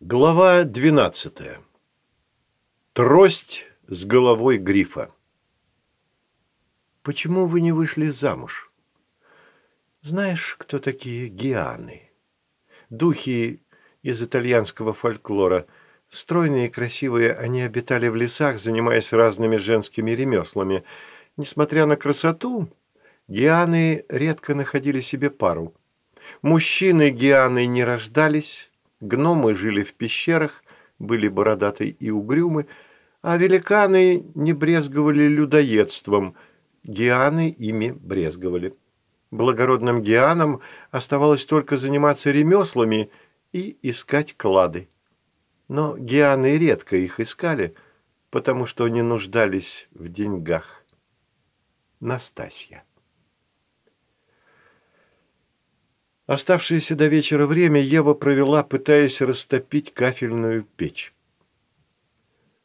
Глава 12. Трость с головой грифа. Почему вы не вышли замуж? Знаешь, кто такие гианы? Духи из итальянского фольклора. Стройные и красивые, они обитали в лесах, занимаясь разными женскими ремеслами. Несмотря на красоту, гианы редко находили себе пару. Мужчины гианы не рождались, Гномы жили в пещерах, были бородаты и угрюмы, а великаны не брезговали людоедством, гианы ими брезговали. Благородным гианам оставалось только заниматься ремеслами и искать клады. Но гианы редко их искали, потому что не нуждались в деньгах. Настасья. Оставшееся до вечера время Ева провела, пытаясь растопить кафельную печь.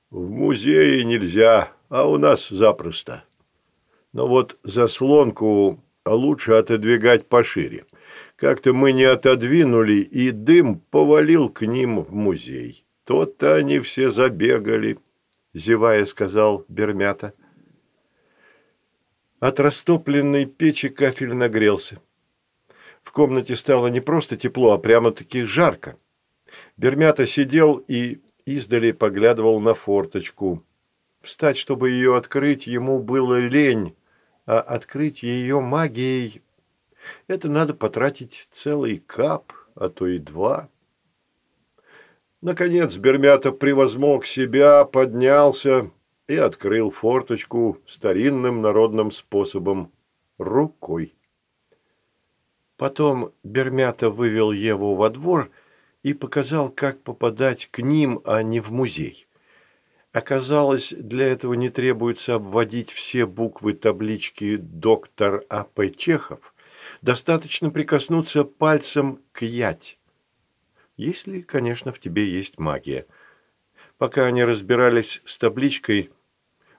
«В музее нельзя, а у нас запросто. Но вот заслонку лучше отодвигать пошире. Как-то мы не отодвинули, и дым повалил к ним в музей. То-то они все забегали», – зевая сказал Бермята. От растопленной печи кафель нагрелся. В комнате стало не просто тепло, а прямо-таки жарко. Бермята сидел и издали поглядывал на форточку. Встать, чтобы ее открыть, ему было лень, а открыть ее магией – это надо потратить целый кап, а то и два. Наконец Бермята превозмог себя, поднялся и открыл форточку старинным народным способом – рукой. Потом Бермята вывел Еву во двор и показал, как попадать к ним, а не в музей. Оказалось, для этого не требуется обводить все буквы таблички «Доктор А.П. Чехов». Достаточно прикоснуться пальцем к ять. Если, конечно, в тебе есть магия. Пока они разбирались с табличкой,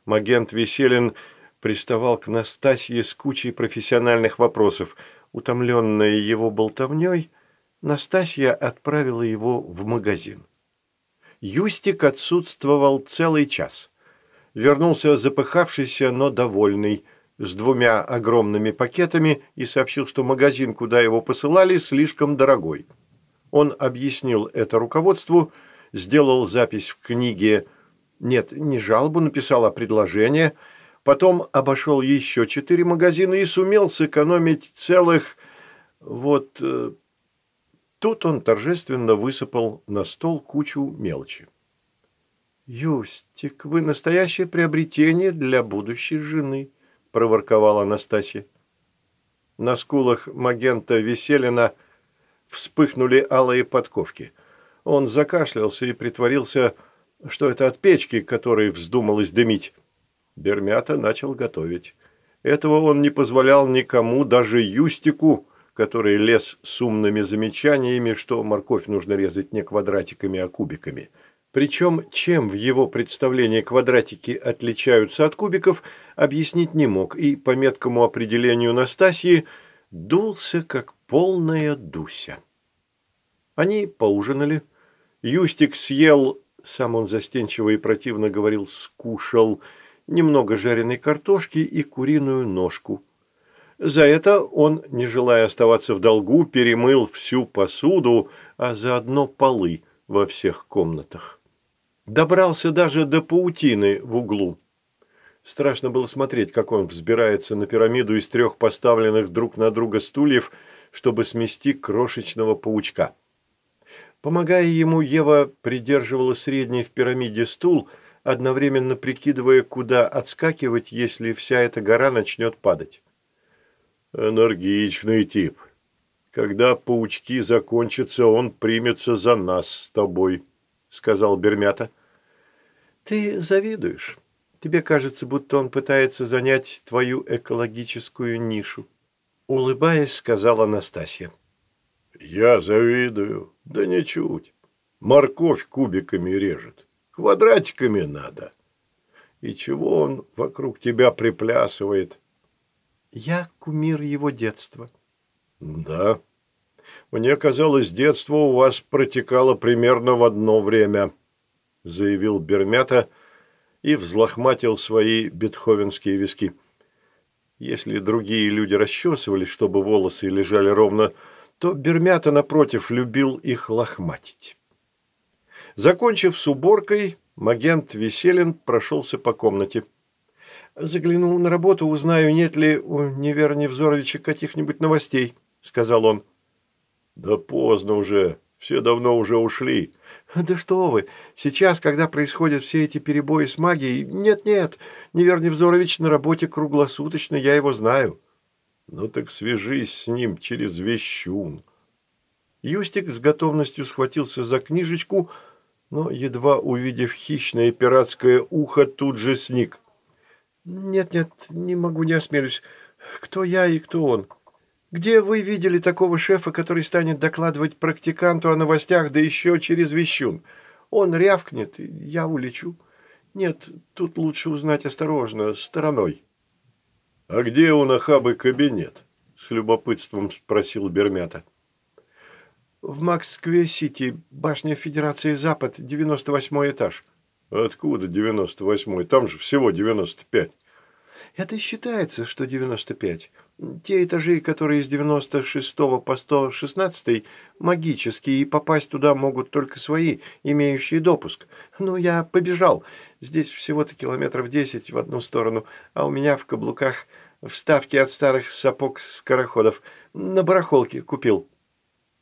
Магент Веселин приставал к Настасье с кучей профессиональных вопросов – Утомленная его болтовней, Настасья отправила его в магазин. Юстик отсутствовал целый час. Вернулся запыхавшийся, но довольный, с двумя огромными пакетами и сообщил, что магазин, куда его посылали, слишком дорогой. Он объяснил это руководству, сделал запись в книге «Нет, не жалобу написал, а предложение», Потом обошел еще четыре магазина и сумел сэкономить целых... Вот э, тут он торжественно высыпал на стол кучу мелочи. «Юстик, вы настоящее приобретение для будущей жены», – проворковала Анастасия. На скулах Магента Веселина вспыхнули алые подковки. Он закашлялся и притворился, что это от печки, которой вздумалось дымить. Бермята начал готовить. Этого он не позволял никому, даже Юстику, который лез с умными замечаниями, что морковь нужно резать не квадратиками, а кубиками. Причем, чем в его представлении квадратики отличаются от кубиков, объяснить не мог, и по меткому определению Настасьи дулся, как полная Дуся. Они поужинали. Юстик съел, сам он застенчиво и противно говорил «скушал», немного жареной картошки и куриную ножку. За это он, не желая оставаться в долгу, перемыл всю посуду, а заодно полы во всех комнатах. Добрался даже до паутины в углу. Страшно было смотреть, как он взбирается на пирамиду из трех поставленных друг на друга стульев, чтобы смести крошечного паучка. Помогая ему, Ева придерживала средний в пирамиде стул – одновременно прикидывая, куда отскакивать, если вся эта гора начнет падать. «Энергичный тип. Когда паучки закончатся, он примется за нас с тобой», — сказал Бермята. «Ты завидуешь. Тебе кажется, будто он пытается занять твою экологическую нишу», — улыбаясь, сказала Анастасия. «Я завидую. Да ничуть. Морковь кубиками режет. Квадратиками надо. И чего он вокруг тебя приплясывает? Я кумир его детства. Да. Мне казалось, детство у вас протекало примерно в одно время, заявил Бермята и взлохматил свои бетховенские виски. Если другие люди расчесывались, чтобы волосы лежали ровно, то Бермята, напротив, любил их лохматить. Закончив с уборкой, Магент Веселин прошелся по комнате. «Заглянул на работу, узнаю, нет ли у Невера Невзоровича каких-нибудь новостей», — сказал он. «Да поздно уже, все давно уже ушли». «Да что вы, сейчас, когда происходят все эти перебои с магией, нет-нет, Невер Невзорович на работе круглосуточно, я его знаю». «Ну так свяжись с ним через вещун». Юстик с готовностью схватился за книжечку, — но, едва увидев хищное пиратское ухо, тут же сник. «Нет-нет, не могу, не осмелюсь. Кто я и кто он? Где вы видели такого шефа, который станет докладывать практиканту о новостях, да еще через вещун? Он рявкнет, я улечу. Нет, тут лучше узнать осторожно, стороной». «А где у Нахабы кабинет?» – с любопытством спросил Бермята. В Москве-Сити, башня Федерации Запад, 98 этаж. Откуда 98-й? Там же всего 95. Это считается, что 95. Те этажи, которые с 96 по 116 магические, и попасть туда могут только свои, имеющие допуск. Ну, я побежал. Здесь всего-то километров 10 в одну сторону, а у меня в каблуках вставки от старых сапог-скороходов. На барахолке купил.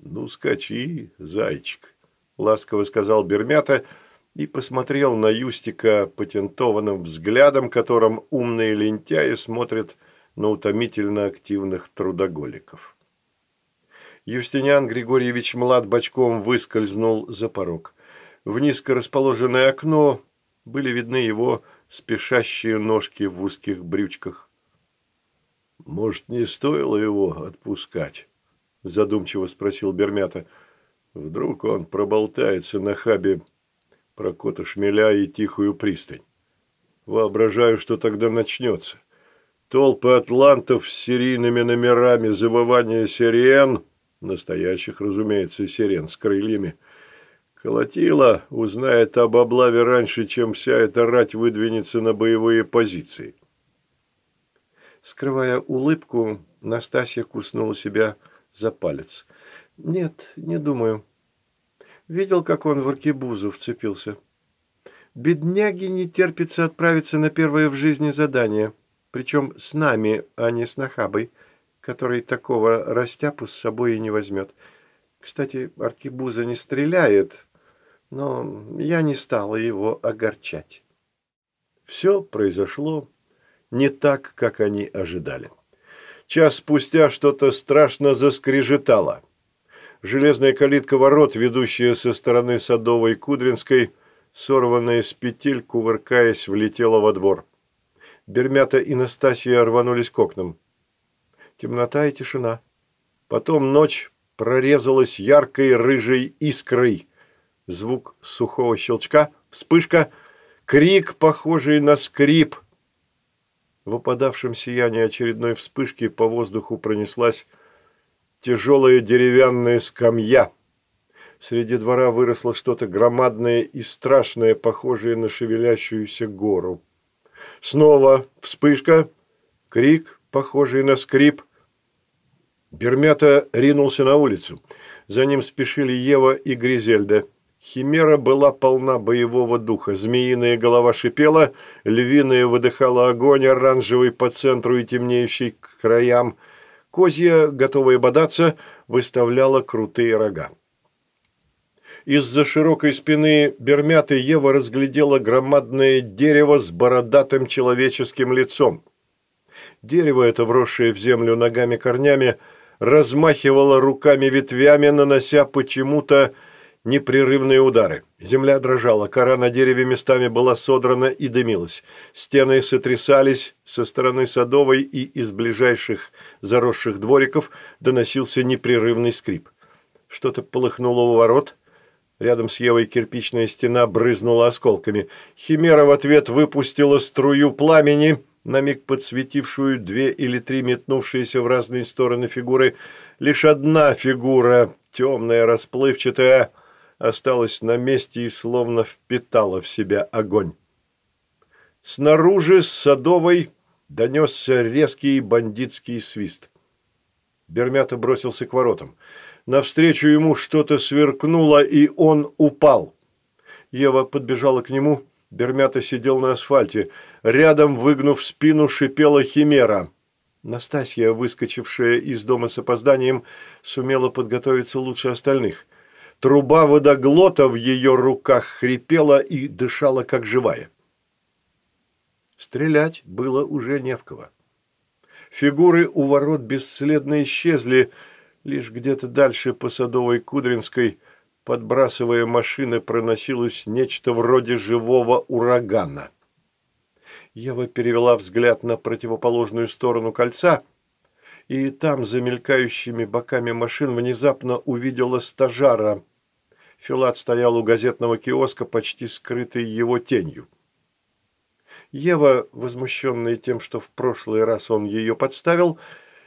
«Ну, скачи, зайчик», – ласково сказал Бермята и посмотрел на Юстика патентованным взглядом, которым умные лентяи смотрят на утомительно активных трудоголиков. Юстиниан Григорьевич млад бочком выскользнул за порог. В низко расположенное окно были видны его спешащие ножки в узких брючках. «Может, не стоило его отпускать?» – задумчиво спросил Бермята. «Вдруг он проболтается на хабе про кота шмеля и тихую пристань. Воображаю, что тогда начнется. Толпы атлантов с серийными номерами, завывание сирен, настоящих, разумеется, сирен с крыльями, колотила, узнает об облаве раньше, чем вся эта рать выдвинется на боевые позиции». Скрывая улыбку, Настасья куснула себя – за палец. «Нет, не думаю. Видел, как он в аркебузу вцепился. Бедняги не терпится отправиться на первое в жизни задание, причем с нами, а не с Нахабой, который такого растяпу с собой и не возьмет. Кстати, аркебуза не стреляет, но я не стала его огорчать». Все произошло не так, как они ожидали. Час спустя что-то страшно заскрежетало. Железная калитка ворот, ведущая со стороны Садовой Кудринской, сорванная с петель, кувыркаясь, влетела во двор. Бермята и Настасья рванулись к окнам. Темнота и тишина. Потом ночь прорезалась яркой рыжей искрой. Звук сухого щелчка, вспышка, крик, похожий на скрип, в опадавшем сиянии очередной вспышки по воздуху пронеслась тяжелая деревянная скамья. Среди двора выросло что-то громадное и страшное, похожее на шевелящуюся гору. Снова вспышка, крик, похожий на скрип. Бермята ринулся на улицу. За ним спешили Ева и Гризельда. Химера была полна боевого духа. Змеиная голова шипела, львиная выдыхала огонь, оранжевый по центру и темнеющий к краям. Козья, готовая бодаться, выставляла крутые рога. Из-за широкой спины Бермяты Ева разглядела громадное дерево с бородатым человеческим лицом. Дерево это, вросшее в землю ногами корнями, размахивало руками ветвями, нанося почему-то непрерывные удары. Земля дрожала, кора на дереве местами была содрана и дымилась. Стены сотрясались, со стороны Садовой и из ближайших заросших двориков доносился непрерывный скрип. Что-то полыхнуло у ворот. Рядом с Евой кирпичная стена брызнула осколками. Химера в ответ выпустила струю пламени, на миг подсветившую две или три метнувшиеся в разные стороны фигуры – Лишь одна фигура, темная, расплывчатая, осталась на месте и словно впитала в себя огонь. Снаружи с Садовой донесся резкий бандитский свист. Бермята бросился к воротам. Навстречу ему что-то сверкнуло, и он упал. Ева подбежала к нему. Бермята сидел на асфальте. Рядом, выгнув спину, шипела химера. Настасья, выскочившая из дома с опозданием, сумела подготовиться лучше остальных. Труба водоглота в ее руках хрипела и дышала, как живая. Стрелять было уже не в кого. Фигуры у ворот бесследно исчезли, лишь где-то дальше по Садовой Кудринской, подбрасывая машины, проносилось нечто вроде живого урагана. Ева перевела взгляд на противоположную сторону кольца, и там, за мелькающими боками машин, внезапно увидела стажара. Филат стоял у газетного киоска, почти скрытый его тенью. Ева, возмущенная тем, что в прошлый раз он ее подставил,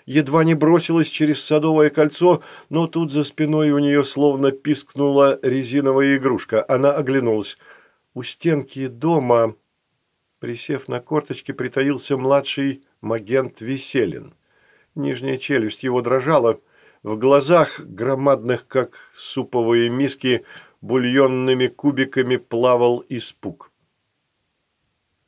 едва не бросилась через садовое кольцо, но тут за спиной у нее словно пискнула резиновая игрушка. Она оглянулась. У стенки дома, присев на корточки, притаился младший магент Веселин. Нижняя челюсть его дрожала. В глазах, громадных, как суповые миски, бульонными кубиками плавал испуг.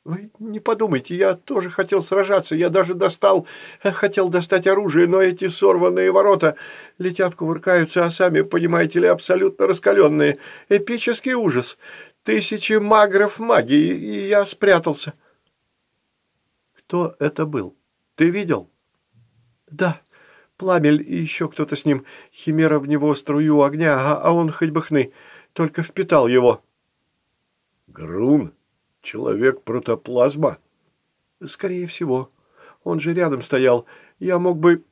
Вы не подумайте, я тоже хотел сражаться. Я даже достал, э, хотел достать оружие, но эти сорванные ворота летят, кувыркаются, а сами, понимаете ли, абсолютно раскаленные. Эпический ужас. Тысячи магров магии, и я спрятался. Кто это был? Ты видел? Да, Пламель и еще кто-то с ним. Химера в него струю огня, а, а он хоть бы хны, только впитал его. Грун? Человек-протоплазма? Скорее всего. Он же рядом стоял. Я мог бы,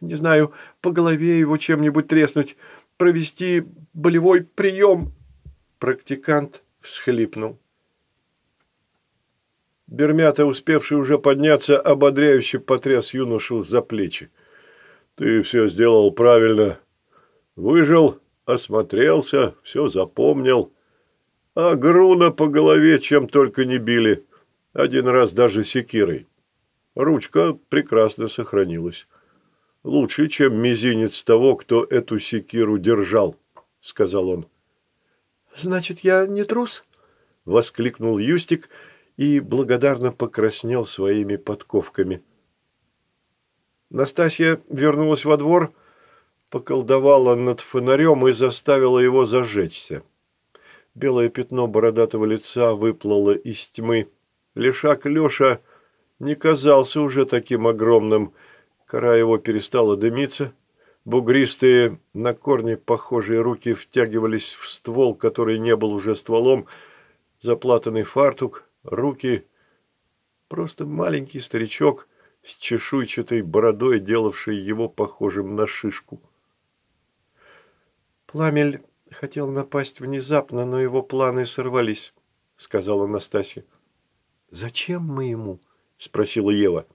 не знаю, по голове его чем-нибудь треснуть, провести болевой прием. Практикант всхлипнул. Бермята, успевший уже подняться, ободряюще потряс юношу за плечи. «Ты все сделал правильно. Выжил, осмотрелся, все запомнил. А Груна по голове чем только не били. Один раз даже секирой. Ручка прекрасно сохранилась. Лучше, чем мизинец того, кто эту секиру держал, сказал он. Значит, я не трус? Воскликнул Юстик и благодарно покраснел своими подковками. Настасья вернулась во двор, поколдовала над фонарем и заставила его зажечься. Белое пятно бородатого лица выплыло из тьмы. Лешак Леша не казался уже таким огромным. Кора его перестала дымиться. Бугристые, на корни похожие руки втягивались в ствол, который не был уже стволом. Заплатанный фартук, руки. Просто маленький старичок с чешуйчатой бородой, делавший его похожим на шишку. Пламель хотел напасть внезапно, но его планы сорвались», — сказала Настасья. «Зачем мы ему?» — спросила Ева.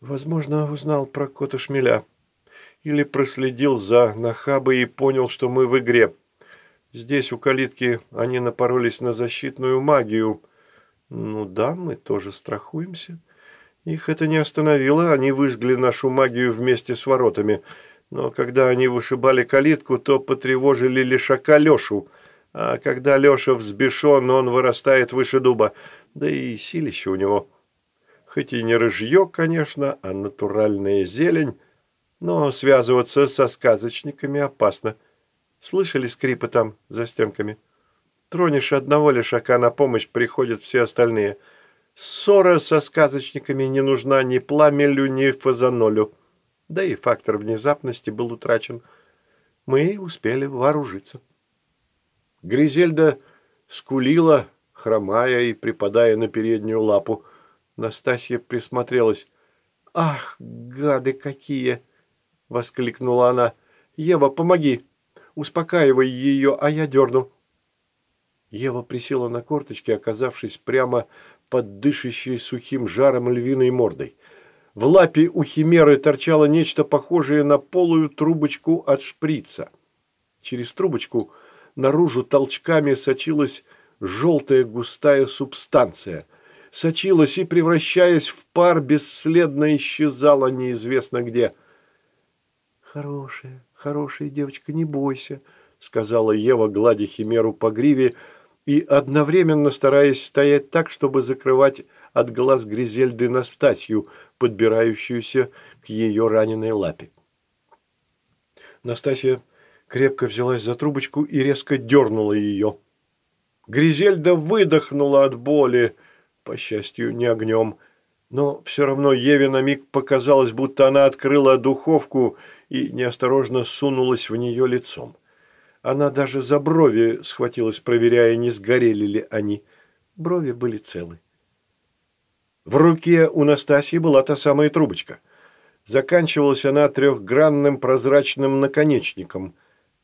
«Возможно, узнал про кота шмеля. Или проследил за нахабой и понял, что мы в игре. Здесь, у калитки, они напоролись на защитную магию. Ну да, мы тоже страхуемся. Их это не остановило, они выжгли нашу магию вместе с воротами». Но когда они вышибали калитку, то потревожили лишака Лешу, а когда Леша взбешен, он вырастает выше дуба, да и силище у него. Хоть и не рыжье, конечно, а натуральная зелень, но связываться со сказочниками опасно. Слышали скрипы там за стенками? Тронешь одного лишака, на помощь приходят все остальные. Ссора со сказочниками не нужна ни пламелю, ни фазанолю да и фактор внезапности был утрачен. Мы успели вооружиться. Гризельда скулила, хромая и припадая на переднюю лапу. Настасья присмотрелась. «Ах, гады какие!» — воскликнула она. «Ева, помоги! Успокаивай ее, а я дерну!» Ева присела на корточки, оказавшись прямо под дышащей сухим жаром львиной мордой. В лапе у химеры торчало нечто похожее на полую трубочку от шприца. Через трубочку наружу толчками сочилась желтая густая субстанция. Сочилась и, превращаясь в пар, бесследно исчезала неизвестно где. «Хорошая, хорошая девочка, не бойся», — сказала Ева, гладя химеру по гриве и одновременно стараясь стоять так, чтобы закрывать от глаз Гризельды Настасью, подбирающуюся к ее раненой лапе. Настасья крепко взялась за трубочку и резко дернула ее. Гризельда выдохнула от боли, по счастью, не огнем, но все равно Еве на миг показалось, будто она открыла духовку и неосторожно сунулась в нее лицом. Она даже за брови схватилась, проверяя, не сгорели ли они. Брови были целы. В руке у Настасьи была та самая трубочка. Заканчивалась она трехгранным прозрачным наконечником.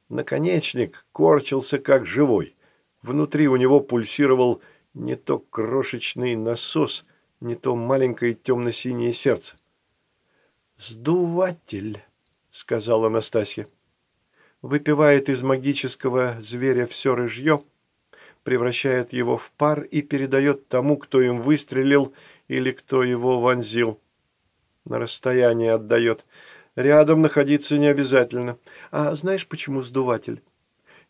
Наконечник корчился как живой. Внутри у него пульсировал не то крошечный насос, не то маленькое темно-синее сердце. «Сдуватель», — сказала Анастасия. «Выпивает из магического зверя все рыжье, превращает его в пар и передает тому, кто им выстрелил или кто его вонзил. На расстоянии отдает. Рядом находиться не обязательно. А знаешь, почему сдуватель?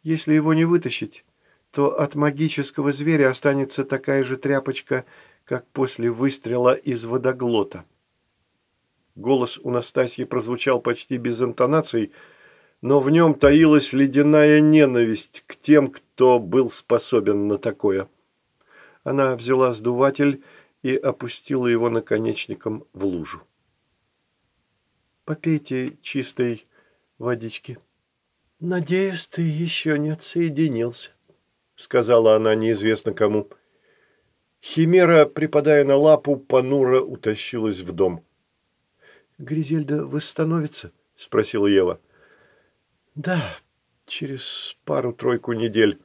Если его не вытащить, то от магического зверя останется такая же тряпочка, как после выстрела из водоглота. Голос у Настасьи прозвучал почти без интонаций, но в нем таилась ледяная ненависть к тем, кто был способен на такое. Она взяла сдуватель и опустила его наконечником в лужу. «Попейте чистой водички. Надеюсь, ты еще не отсоединился», — сказала она неизвестно кому. Химера, припадая на лапу, понуро утащилась в дом. «Гризельда восстановится?» — спросила Ева. «Да, через пару-тройку недель.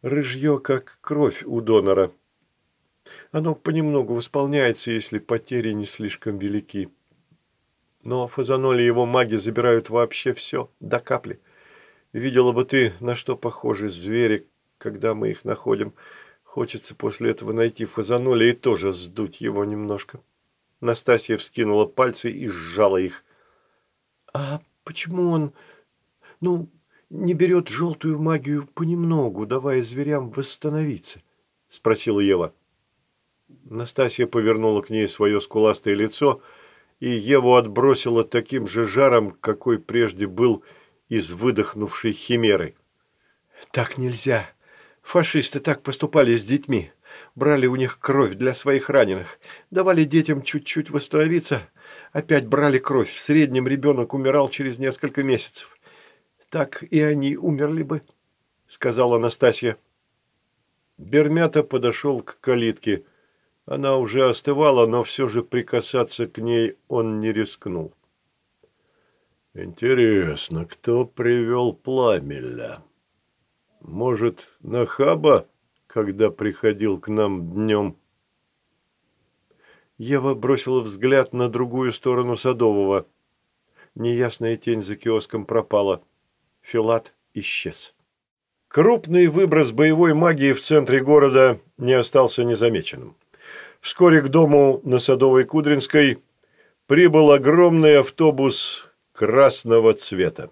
Рыжье, как кровь у донора». Оно понемногу восполняется, если потери не слишком велики. Но фазаноли его маги забирают вообще все, до капли. Видела бы ты, на что похожи звери, когда мы их находим. Хочется после этого найти фазаноли и тоже сдуть его немножко. Настасья вскинула пальцы и сжала их. «А почему он, ну, не берет желтую магию понемногу, давая зверям восстановиться?» – спросила Ева. Настасья повернула к ней свое скуластое лицо, и Еву отбросила таким же жаром, какой прежде был из выдохнувшей химеры. «Так нельзя. Фашисты так поступали с детьми. Брали у них кровь для своих раненых. Давали детям чуть-чуть восстановиться. Опять брали кровь. В среднем ребенок умирал через несколько месяцев. Так и они умерли бы», — сказала Настасья. Бермята подошел к калитке. Она уже остывала, но все же прикасаться к ней он не рискнул. «Интересно, кто привел пламеля? Может, Нахаба, когда приходил к нам днем?» Ева бросила взгляд на другую сторону Садового. Неясная тень за киоском пропала. Филат исчез. Крупный выброс боевой магии в центре города не остался незамеченным. Вскоре к дому на Садовой Кудринской прибыл огромный автобус красного цвета.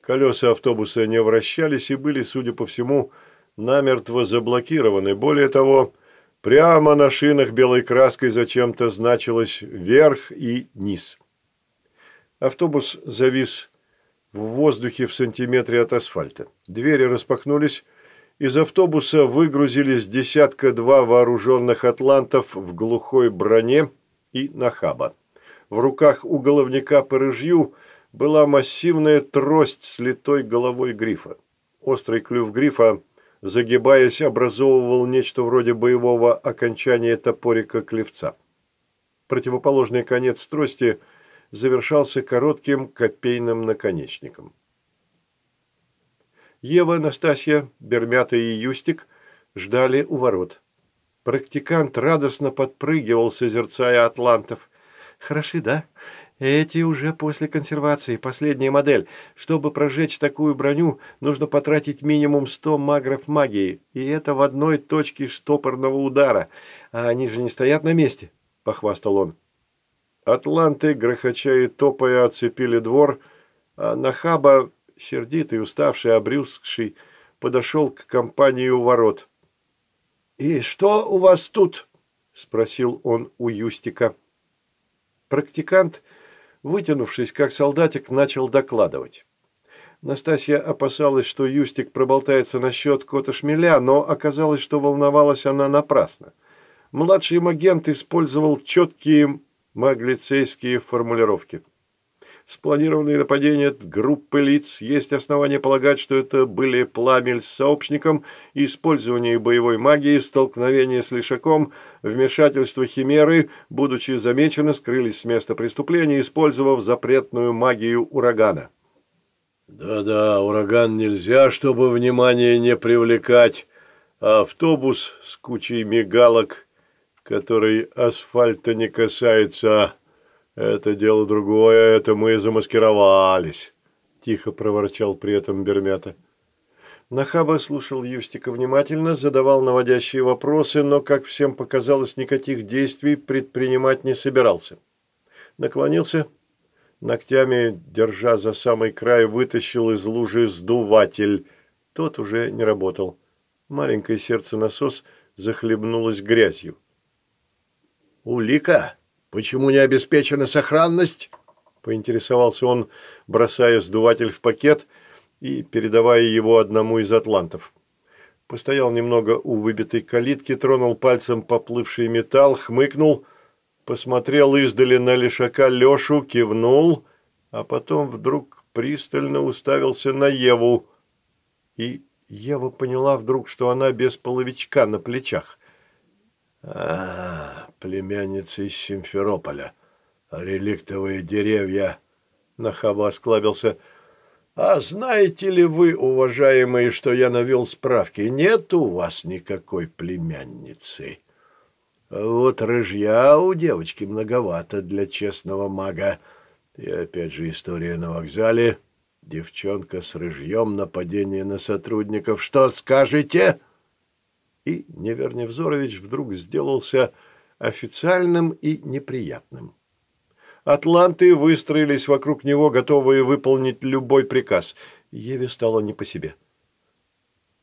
Колеса автобуса не вращались и были, судя по всему, намертво заблокированы. Более того, прямо на шинах белой краской зачем-то значилось «верх» и «низ». Автобус завис в воздухе в сантиметре от асфальта. Двери распахнулись, из автобуса выгрузились десятка-два вооруженных атлантов в глухой броне и нахаба. В руках у головника по рыжью была массивная трость с литой головой грифа. Острый клюв грифа, загибаясь, образовывал нечто вроде боевого окончания топорика клевца. Противоположный конец трости завершался коротким копейным наконечником. Ева, Настасья, Бермята и Юстик ждали у ворот. Практикант радостно подпрыгивал, созерцая атлантов. Хороши, да? Эти уже после консервации, последняя модель. Чтобы прожечь такую броню, нужно потратить минимум 100 магров магии, и это в одной точке штопорного удара. А они же не стоят на месте, – похвастал он. Атланты, грохоча и топая, оцепили двор, а Нахаба, сердитый, уставший, обрюзгший, подошел к компании у ворот. «И что у вас тут?» – спросил он у Юстика. Практикант – вытянувшись, как солдатик, начал докладывать. Настасья опасалась, что Юстик проболтается насчет кота шмеля, но оказалось, что волновалась она напрасно. Младший агент использовал четкие маглицейские формулировки. Спланированные нападения группы лиц есть основания полагать, что это были пламель с сообщником, использование боевой магии, столкновение с лишаком, вмешательство химеры, будучи замечены, скрылись с места преступления, использовав запретную магию урагана. «Да-да, ураган нельзя, чтобы внимание не привлекать, автобус с кучей мигалок, который асфальта не касается, «Это дело другое, это мы замаскировались», – тихо проворчал при этом Бермята. Нахаба слушал Юстика внимательно, задавал наводящие вопросы, но, как всем показалось, никаких действий предпринимать не собирался. Наклонился, ногтями, держа за самый край, вытащил из лужи сдуватель. Тот уже не работал. Маленькое сердце насос захлебнулось грязью. «Улика!» «Почему не обеспечена сохранность?» – поинтересовался он, бросая сдуватель в пакет и передавая его одному из атлантов. Постоял немного у выбитой калитки, тронул пальцем поплывший металл, хмыкнул, посмотрел издали на лишака Лешу, кивнул, а потом вдруг пристально уставился на Еву. И Ева поняла вдруг, что она без половичка на плечах. А, племянница из Симферополя. Реликтовые деревья. Нахаба осклабился. А знаете ли вы, уважаемые, что я навел справки? Нет у вас никакой племянницы. Вот рыжья у девочки многовато для честного мага. И опять же история на вокзале. Девчонка с рыжьем, нападение на сотрудников. Что скажете?» и Неверневзорович вдруг сделался официальным и неприятным. Атланты выстроились вокруг него, готовые выполнить любой приказ. Еве стало не по себе.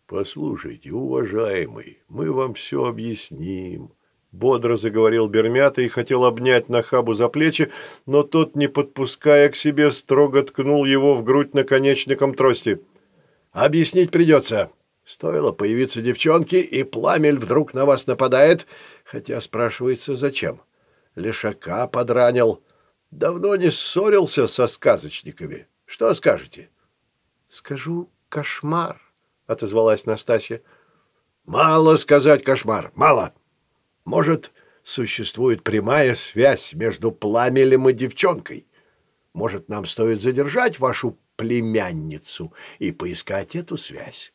«Послушайте, уважаемый, мы вам все объясним», — бодро заговорил Бермята и хотел обнять Нахабу за плечи, но тот, не подпуская к себе, строго ткнул его в грудь наконечником трости. «Объяснить придется. Стоило появиться девчонке, и пламель вдруг на вас нападает, хотя спрашивается, зачем. Лешака подранил. Давно не ссорился со сказочниками. Что скажете? — Скажу кошмар, — отозвалась Настасья. — Мало сказать кошмар, мало. Может, существует прямая связь между пламелем и девчонкой? Может, нам стоит задержать вашу племянницу и поискать эту связь?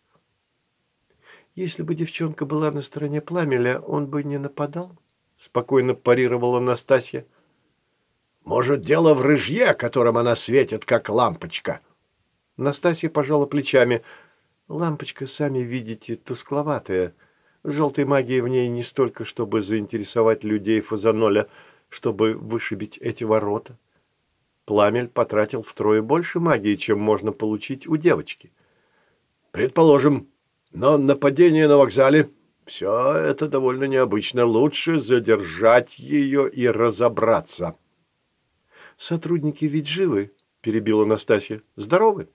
Если бы девчонка была на стороне пламеля, он бы не нападал? Спокойно парировала Настасья. Может, дело в рыжье, которым она светит, как лампочка? Настасья пожала плечами. Лампочка, сами видите, тускловатая. Желтой магии в ней не столько, чтобы заинтересовать людей Фазаноля, чтобы вышибить эти ворота. Пламель потратил втрое больше магии, чем можно получить у девочки. «Предположим», но нападение на вокзале – все это довольно необычно. Лучше задержать ее и разобраться. «Сотрудники ведь живы», – перебила Настасья. «Здоровы?»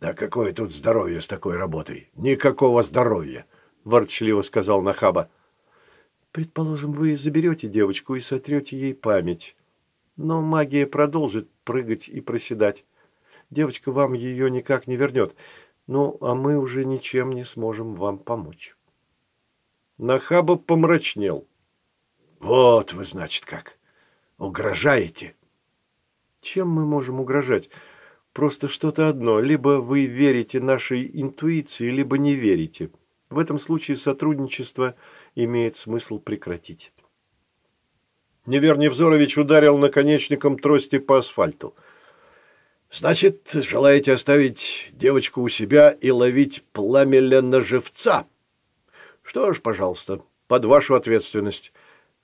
«Да какое тут здоровье с такой работой? Никакого здоровья!» – ворчливо сказал Нахаба. «Предположим, вы заберете девочку и сотрете ей память. Но магия продолжит прыгать и проседать. Девочка вам ее никак не вернет. Ну, а мы уже ничем не сможем вам помочь. Нахаба помрачнел. Вот вы, значит, как. Угрожаете? Чем мы можем угрожать? Просто что-то одно. Либо вы верите нашей интуиции, либо не верите. В этом случае сотрудничество имеет смысл прекратить. Невер Невзорович ударил наконечником трости по асфальту. «Значит, желаете оставить девочку у себя и ловить пламя на живца? Что ж, пожалуйста, под вашу ответственность.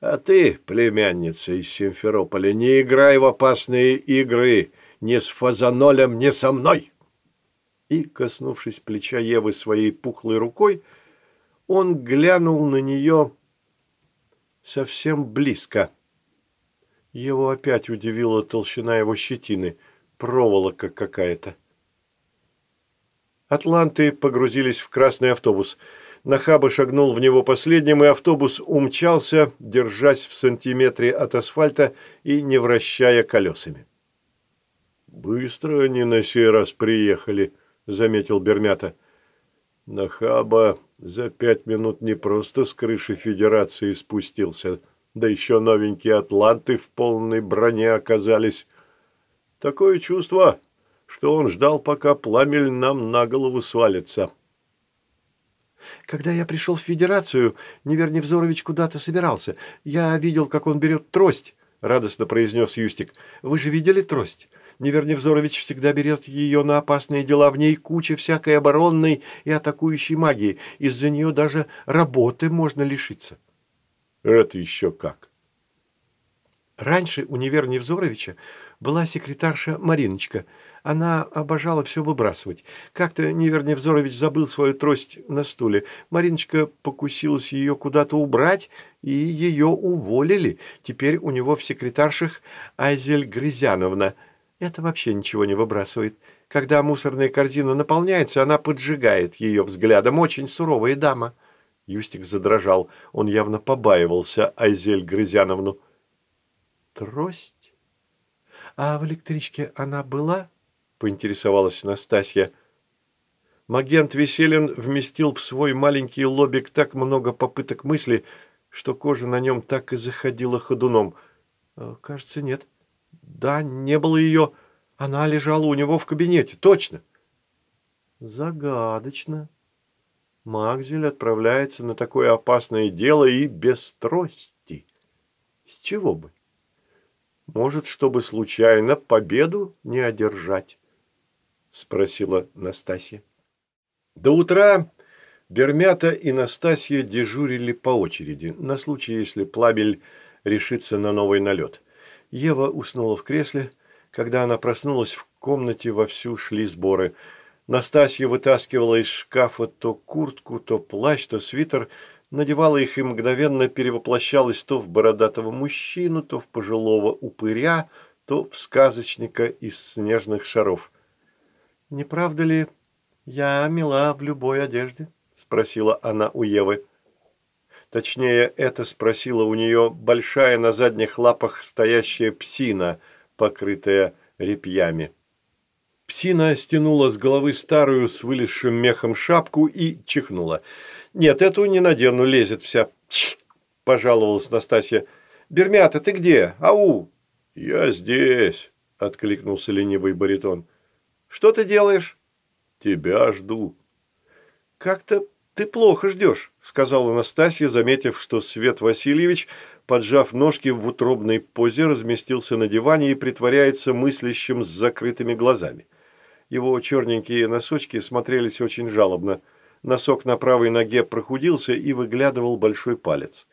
А ты, племянница из Симферополя, не играй в опасные игры ни с Фазанолем, ни со мной!» И, коснувшись плеча Евы своей пухлой рукой, он глянул на нее совсем близко. Его опять удивила толщина его щетины, проволока какая-то. Атланты погрузились в красный автобус. Нахаба шагнул в него последним, и автобус умчался, держась в сантиметре от асфальта и не вращая колесами. «Быстро они на сей раз приехали», — заметил Бермята. «Нахаба за пять минут не просто с крыши Федерации спустился, да еще новенькие атланты в полной броне оказались. Такое чувство, что он ждал, пока пламель нам на голову свалится. Когда я пришел в Федерацию, Невер Невзорович куда-то собирался. Я видел, как он берет трость, — радостно произнес Юстик. Вы же видели трость? Невер Невзорович всегда берет ее на опасные дела. В ней куча всякой оборонной и атакующей магии. Из-за нее даже работы можно лишиться. — это еще как. Раньше у Невер Невзоровича была секретарша Мариночка. Она обожала все выбрасывать. Как-то Невер Невзорович забыл свою трость на стуле. Мариночка покусилась ее куда-то убрать, и ее уволили. Теперь у него в секретаршах Айзель Грызяновна. Это вообще ничего не выбрасывает. Когда мусорная корзина наполняется, она поджигает ее взглядом. Очень суровая дама. Юстик задрожал. Он явно побаивался Айзель Грызяновну. «Трость? А в электричке она была?» – поинтересовалась Настасья. Магент Веселин вместил в свой маленький лобик так много попыток мысли, что кожа на нем так и заходила ходуном. «Э, «Кажется, нет. Да, не было ее. Она лежала у него в кабинете, точно». «Загадочно», Магзель отправляется на такое опасное дело и без трости. С чего бы? Может, чтобы случайно победу не одержать? Спросила Настасья. До утра Бермята и Настасья дежурили по очереди, на случай, если Плабель решится на новый налет. Ева уснула в кресле. Когда она проснулась, в комнате вовсю шли сборы – Настасья вытаскивала из шкафа то куртку, то плащ, то свитер, надевала их и мгновенно перевоплощалась то в бородатого мужчину, то в пожилого упыря, то в сказочника из снежных шаров. «Не правда ли, я мила в любой одежде?» – спросила она у Евы. Точнее, это спросила у нее большая на задних лапах стоящая псина, покрытая репьями. Псина стянула с головы старую с вылезшим мехом шапку и чихнула. «Нет, эту не надену, лезет вся». Чх! пожаловалась Настасья. «Бермята, ты где? Ау!» «Я здесь», – откликнулся ленивый баритон. «Что ты делаешь?» «Тебя жду». «Как-то ты плохо ждешь», – сказала Настасья, заметив, что Свет Васильевич, поджав ножки в утробной позе, разместился на диване и притворяется мыслящим с закрытыми глазами. Его черненькие носочки смотрелись очень жалобно. Носок на правой ноге прохудился и выглядывал большой палец.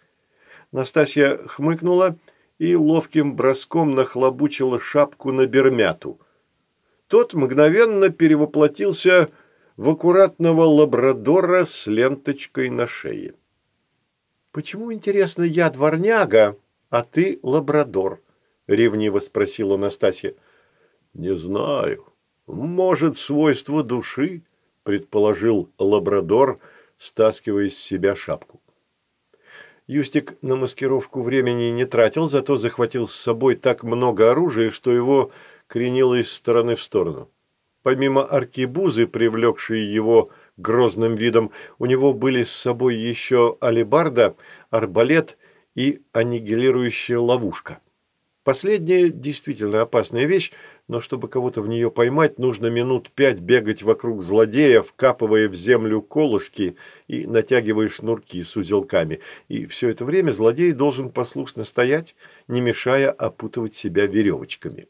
Настасья хмыкнула и ловким броском нахлобучила шапку на бермяту. Тот мгновенно перевоплотился в аккуратного лабрадора с ленточкой на шее. «Почему, интересно, я дворняга, а ты лабрадор?» — ревниво спросила Настасья. «Не знаю», «Может, свойство души?» – предположил лабрадор, стаскивая с себя шапку. Юстик на маскировку времени не тратил, зато захватил с собой так много оружия, что его кренило из стороны в сторону. Помимо аркибузы, привлекшей его грозным видом, у него были с собой еще алебарда, арбалет и аннигилирующая ловушка. Последняя действительно опасная вещь, но чтобы кого-то в нее поймать, нужно минут пять бегать вокруг злодея, вкапывая в землю колышки и натягивая шнурки с узелками. И все это время злодей должен послушно стоять, не мешая опутывать себя веревочками.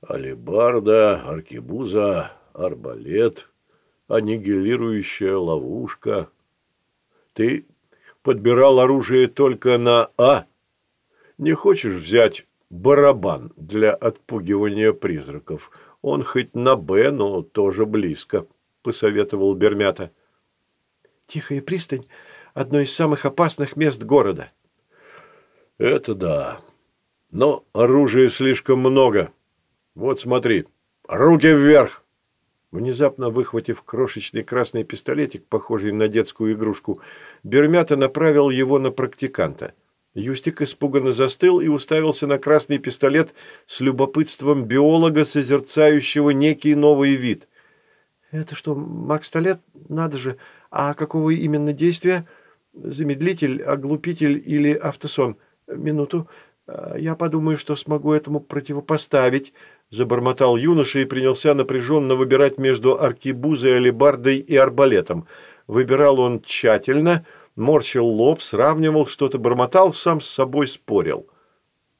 Алибарда, аркебуза, арбалет, аннигилирующая ловушка. Ты подбирал оружие только на А? Не хочешь взять барабан для отпугивания призраков? Он хоть на «Б», но тоже близко», – посоветовал Бермята. «Тихая пристань – одно из самых опасных мест города». «Это да. Но оружия слишком много. Вот смотри, руки вверх!» Внезапно выхватив крошечный красный пистолетик, похожий на детскую игрушку, Бермята направил его на практиканта – Юстик испуганно застыл и уставился на красный пистолет с любопытством биолога, созерцающего некий новый вид. «Это что, Макстолет? Надо же! А какого именно действия? Замедлитель, оглупитель или автосон? Минуту. Я подумаю, что смогу этому противопоставить», – забормотал юноша и принялся напряженно выбирать между аркибузой, алебардой и арбалетом. Выбирал он тщательно – морщил лоб, сравнивал, что-то бормотал, сам с собой спорил.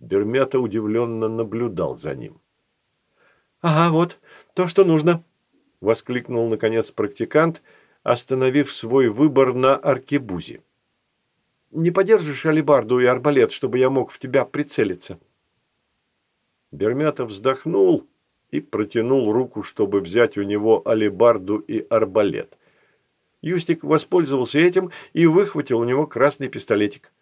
Бермята удивленно наблюдал за ним. «Ага, вот, то, что нужно», – воскликнул, наконец, практикант, остановив свой выбор на аркебузе. «Не подержишь алибарду и арбалет, чтобы я мог в тебя прицелиться?» Бермята вздохнул и протянул руку, чтобы взять у него алибарду и арбалет. Юстик воспользовался этим и выхватил у него красный пистолетик.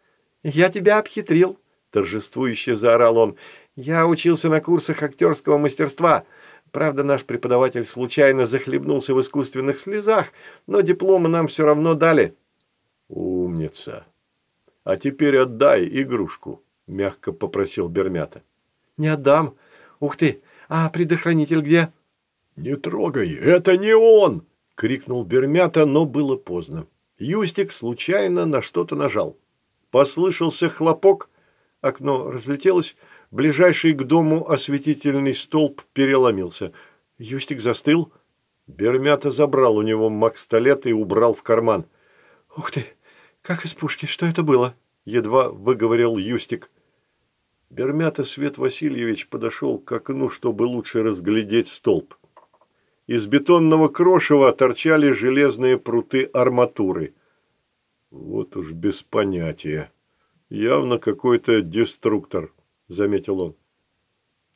«Я тебя обхитрил!» – торжествующе заорал он. «Я учился на курсах актерского мастерства. Правда, наш преподаватель случайно захлебнулся в искусственных слезах, но дипломы нам все равно дали». «Умница! А теперь отдай игрушку», – мягко попросил Бермята. «Не отдам. Ух ты! А предохранитель где?» «Не трогай! Это не он!» – крикнул Бермята, но было поздно. Юстик случайно на что-то нажал. Послышался хлопок, окно разлетелось, ближайший к дому осветительный столб переломился. Юстик застыл. Бермята забрал у него макстолет и убрал в карман. «Ух ты! Как из пушки! Что это было?» – едва выговорил Юстик. Бермята Свет Васильевич подошел к окну, чтобы лучше разглядеть столб. Из бетонного крошева торчали железные пруты арматуры. Вот уж без понятия. Явно какой-то деструктор, заметил он.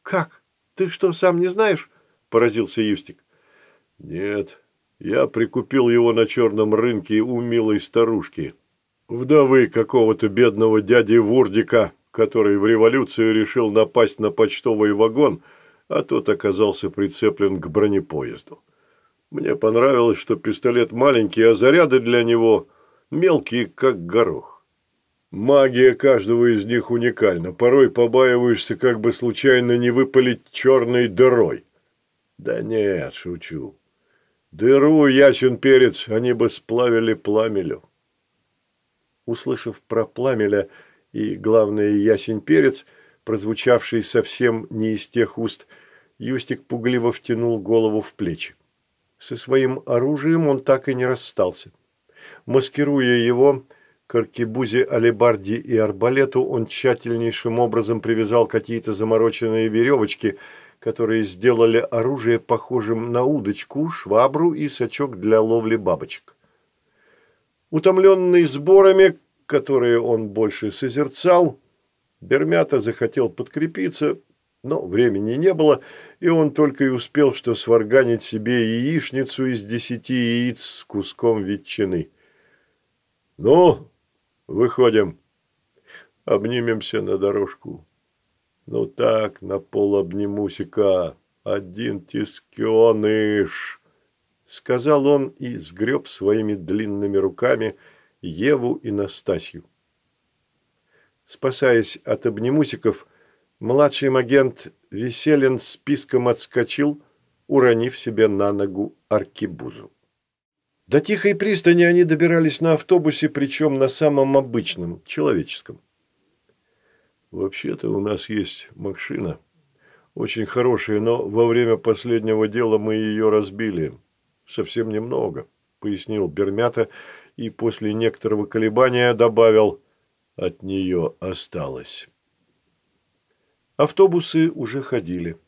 Как? Ты что, сам не знаешь? Поразился Юстик. Нет, я прикупил его на черном рынке у милой старушки. Вдовы какого-то бедного дяди Вурдика, который в революцию решил напасть на почтовый вагон – а тот оказался прицеплен к бронепоезду. Мне понравилось, что пистолет маленький, а заряды для него мелкие, как горох. Магия каждого из них уникальна. Порой побаиваешься, как бы случайно не выпалить черной дырой. Да нет, шучу. Дыру, ясен перец, они бы сплавили пламелю. Услышав про пламеля и, главное, ясень перец, прозвучавший совсем не из тех уст, Юстик пугливо втянул голову в плечи. Со своим оружием он так и не расстался. Маскируя его к аркебузе, алебарде и арбалету, он тщательнейшим образом привязал какие-то замороченные веревочки, которые сделали оружие похожим на удочку, швабру и сачок для ловли бабочек. Утомленный сборами, которые он больше созерцал, Бермята захотел подкрепиться, но времени не было, и он только и успел что сварганить себе яичницу из десяти яиц с куском ветчины. «Ну, выходим, обнимемся на дорожку. Ну так, на пол обнимусика, один тискионыш!» Сказал он и сгреб своими длинными руками Еву и Настасью. Спасаясь от обнимусиков, Младший агент Веселин списком отскочил, уронив себе на ногу аркибузу. До Тихой пристани они добирались на автобусе, причем на самом обычном, человеческом. Вообще-то у нас есть машина. Очень хорошая, но во время последнего дела мы ее разбили. Совсем немного, пояснил Бермята и после некоторого колебания добавил «от нее осталось». Автобусы уже ходили.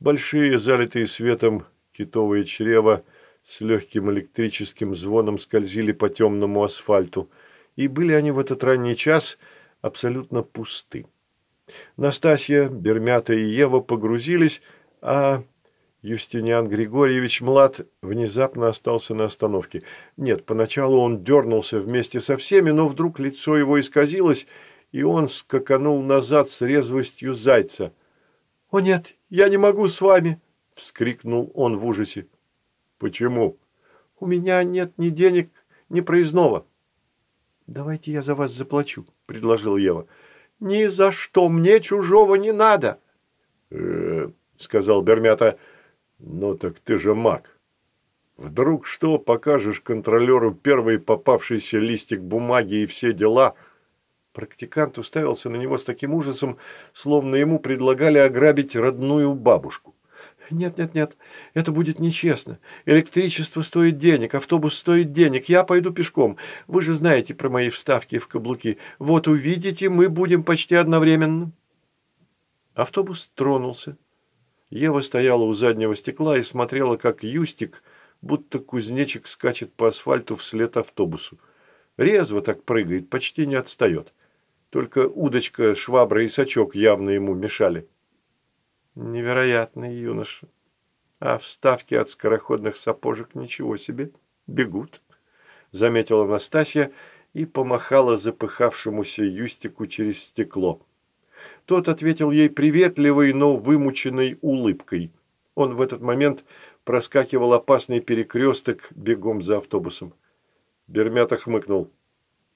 Большие, залитые светом китовые чрева с легким электрическим звоном скользили по темному асфальту, и были они в этот ранний час абсолютно пусты. Настасья, Бермята и Ева погрузились, а Юстиниан Григорьевич Млад внезапно остался на остановке. Нет, поначалу он дернулся вместе со всеми, но вдруг лицо его исказилось, и он скаканул назад с резвостью зайца. «О нет, я не могу с вами!» – вскрикнул он в ужасе. «Почему?» «У меня нет ни денег, ни проездного». «Давайте я за вас заплачу», – предложил Ева. «Ни за что, мне чужого не надо!» э сказал Бермята. «Ну так ты же маг. Вдруг что, покажешь контролеру первый попавшийся листик бумаги и все дела?» Практикант уставился на него с таким ужасом, словно ему предлагали ограбить родную бабушку. «Нет, нет, нет, это будет нечестно. Электричество стоит денег, автобус стоит денег, я пойду пешком. Вы же знаете про мои вставки в каблуки. Вот увидите, мы будем почти одновременно». Автобус тронулся. Ева стояла у заднего стекла и смотрела, как Юстик, будто кузнечик, скачет по асфальту вслед автобусу. Резво так прыгает, почти не отстает. Только удочка, швабра и сачок явно ему мешали. Невероятный юноша. А вставки от скороходных сапожек ничего себе, бегут, заметила Настасья и помахала запыхавшемуся Юстику через стекло. Тот ответил ей приветливой, но вымученной улыбкой. Он в этот момент проскакивал опасный перекресток бегом за автобусом. Бермята хмыкнул.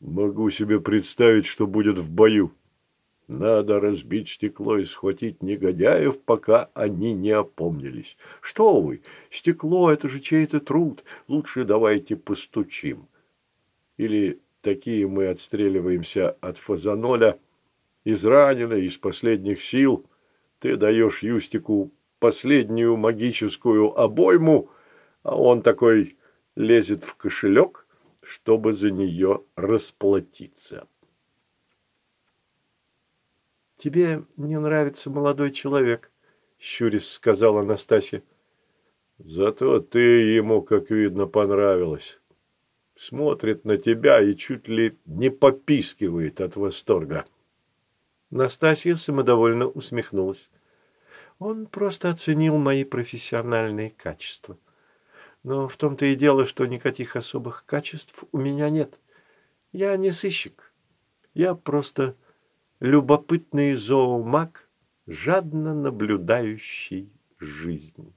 «Могу себе представить, что будет в бою. Надо разбить стекло и схватить негодяев, пока они не опомнились. Что вы, стекло – это же чей-то труд. Лучше давайте постучим. Или такие мы отстреливаемся от фазаноля. Израненный, из последних сил. Ты даешь Юстику последнюю магическую обойму, а он такой лезет в кошелек, чтобы за нее расплатиться. «Тебе не нравится молодой человек», – щурис сказала Настасья. «Зато ты ему, как видно, понравилась. Смотрит на тебя и чуть ли не попискивает от восторга». Настасья самодовольно усмехнулась. Он просто оценил мои профессиональные качества. Но в том-то и дело, что никаких особых качеств у меня нет. Я не сыщик. Я просто любопытный зоомаг, жадно наблюдающий жизнь.